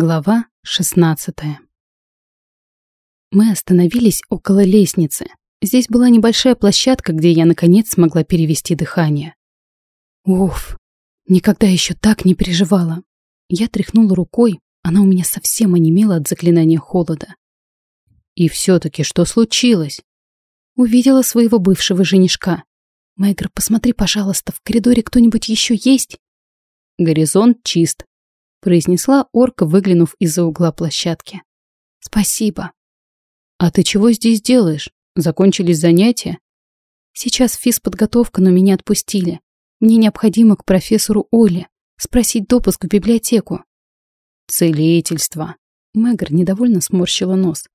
Глава 16 Мы остановились около лестницы. Здесь была небольшая площадка, где я наконец смогла перевести дыхание. Уф, никогда еще так не переживала. Я тряхнула рукой, она у меня совсем онемела от заклинания холода. И все-таки что случилось? Увидела своего бывшего женишка. Мэгр, посмотри, пожалуйста, в коридоре кто-нибудь еще есть? Горизонт чист, произнесла орка, выглянув из-за угла площадки. «Спасибо». «А ты чего здесь делаешь? Закончились занятия?» «Сейчас физподготовка, но меня отпустили. Мне необходимо к профессору Оле спросить допуск в библиотеку». «Целительство». Мэгр недовольно сморщила нос.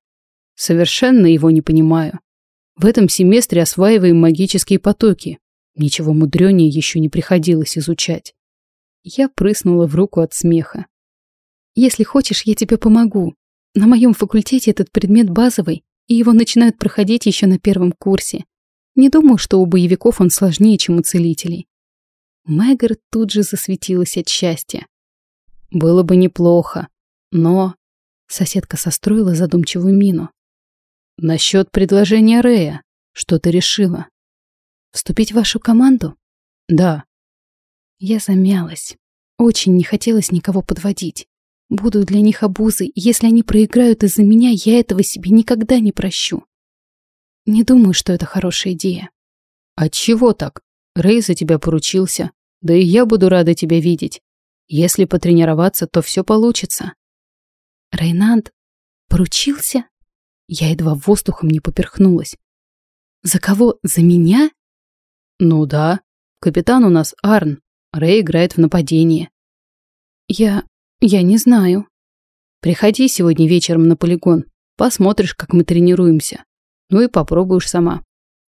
«Совершенно его не понимаю. В этом семестре осваиваем магические потоки. Ничего мудрёнее еще не приходилось изучать. Я прыснула в руку от смеха. «Если хочешь, я тебе помогу. На моем факультете этот предмет базовый, и его начинают проходить еще на первом курсе. Не думаю, что у боевиков он сложнее, чем у целителей». Мэггар тут же засветилась от счастья. «Было бы неплохо, но...» Соседка состроила задумчивую мину. «Насчет предложения Рея, что ты решила?» «Вступить в вашу команду?» «Да». Я замялась. Очень не хотелось никого подводить. Буду для них обузой, если они проиграют из-за меня, я этого себе никогда не прощу. Не думаю, что это хорошая идея. Отчего так? Рэй за тебя поручился. Да и я буду рада тебя видеть. Если потренироваться, то все получится. Рейнанд поручился? Я едва воздухом не поперхнулась. За кого? За меня? Ну да. Капитан у нас Арн. Рэй играет в нападение. Я... я не знаю. Приходи сегодня вечером на полигон. Посмотришь, как мы тренируемся. Ну и попробуешь сама.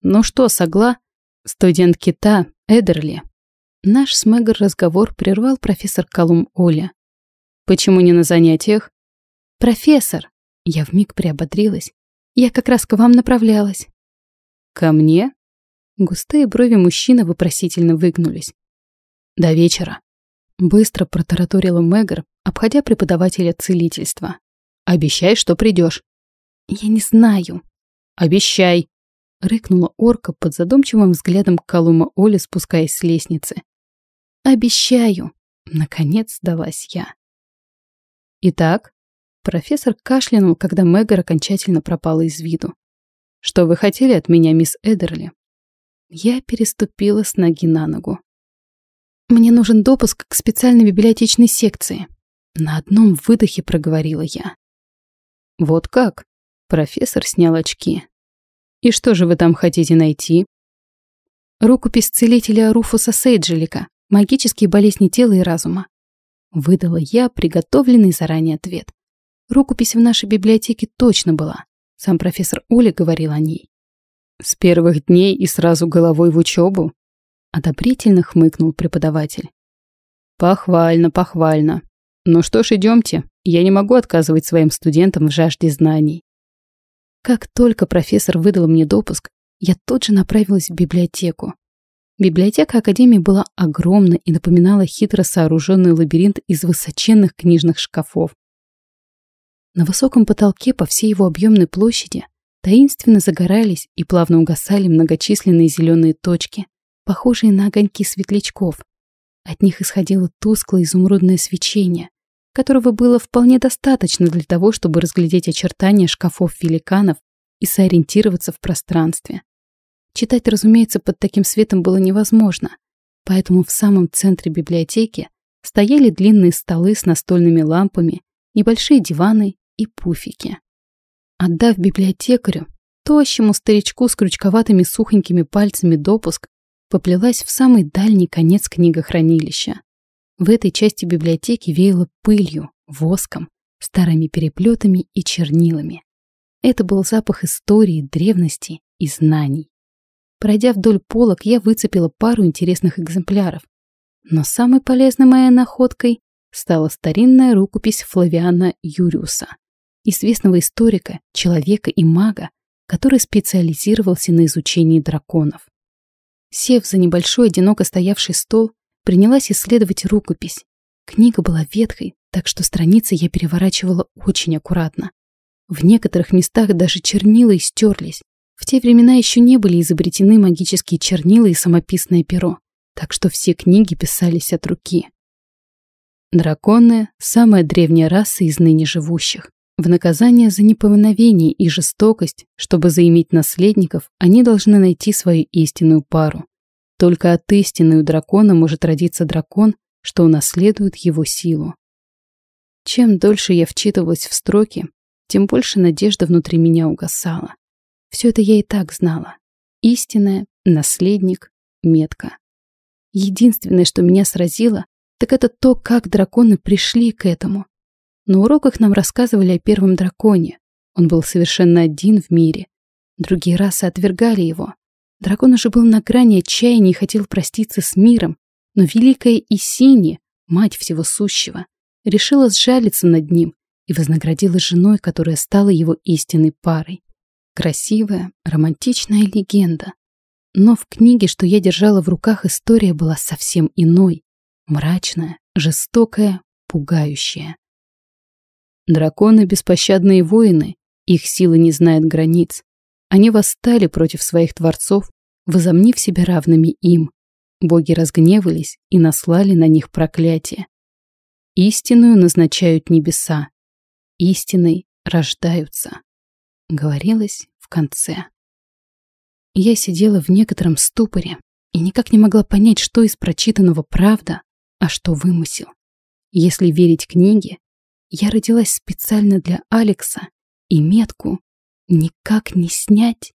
Ну что, согла? Студент кита Эдерли. Наш с Мэггар разговор прервал профессор Колум Оля. Почему не на занятиях? Профессор! Я вмиг приободрилась. Я как раз к вам направлялась. Ко мне? Густые брови мужчины вопросительно выгнулись. До вечера. Быстро протараторила Мэгр, обходя преподавателя целительства. Обещай, что придешь. Я не знаю. Обещай. Рыкнула орка под задумчивым взглядом Калума Оли, спускаясь с лестницы. Обещаю. Наконец сдалась я. Итак, профессор кашлянул, когда Мэгар окончательно пропала из виду. Что вы хотели от меня, мисс Эдерли? Я переступила с ноги на ногу. Мне нужен допуск к специальной библиотечной секции. На одном выдохе проговорила я. Вот как? Профессор снял очки. И что же вы там хотите найти? Рукопись целителя Руфуса Сейджелика «Магические болезни тела и разума». Выдала я приготовленный заранее ответ. Рукопись в нашей библиотеке точно была. Сам профессор Оля говорил о ней. С первых дней и сразу головой в учебу? Одобрительно хмыкнул преподаватель. Похвально, похвально. Ну что ж, идемте. Я не могу отказывать своим студентам в жажде знаний. Как только профессор выдал мне допуск, я тут же направилась в библиотеку. Библиотека Академии была огромна и напоминала хитро сооруженный лабиринт из высоченных книжных шкафов. На высоком потолке по всей его объемной площади таинственно загорались и плавно угасали многочисленные зеленые точки, похожие на огоньки светлячков. От них исходило тусклое изумрудное свечение, которого было вполне достаточно для того, чтобы разглядеть очертания шкафов великанов и сориентироваться в пространстве. Читать, разумеется, под таким светом было невозможно, поэтому в самом центре библиотеки стояли длинные столы с настольными лампами, небольшие диваны и пуфики. Отдав библиотекарю, тощему старичку с крючковатыми сухонькими пальцами допуск, поплелась в самый дальний конец книгохранилища. В этой части библиотеки веяло пылью, воском, старыми переплетами и чернилами. Это был запах истории, древности и знаний. Пройдя вдоль полок, я выцепила пару интересных экземпляров. Но самой полезной моей находкой стала старинная рукопись Флавиана Юриуса, известного историка, человека и мага, который специализировался на изучении драконов. Сев за небольшой одиноко стоявший стол, принялась исследовать рукопись. Книга была ветхой, так что страницы я переворачивала очень аккуратно. В некоторых местах даже чернила истерлись. В те времена еще не были изобретены магические чернила и самописное перо, так что все книги писались от руки. Драконы – самая древняя раса из ныне живущих. В наказание за неповиновение и жестокость, чтобы заиметь наследников, они должны найти свою истинную пару. Только от истины у дракона может родиться дракон, что унаследует его силу. Чем дольше я вчитывалась в строки, тем больше надежда внутри меня угасала. Все это я и так знала. Истинная, наследник, метка. Единственное, что меня сразило, так это то, как драконы пришли к этому. На уроках нам рассказывали о первом драконе. Он был совершенно один в мире. Другие расы отвергали его. Дракон уже был на грани отчаяния и хотел проститься с миром, но великая Исини, мать всего сущего, решила сжалиться над ним и вознаградила женой, которая стала его истинной парой. Красивая, романтичная легенда. Но в книге, что я держала в руках, история была совсем иной. Мрачная, жестокая, пугающая. Драконы — беспощадные воины, их сила не знает границ. Они восстали против своих творцов, возомнив себя равными им. Боги разгневались и наслали на них проклятие. Истинную назначают небеса, истиной рождаются, говорилось в конце. Я сидела в некотором ступоре и никак не могла понять, что из прочитанного правда, а что вымысел. Если верить книге, я родилась специально для Алекса, и метку никак не снять.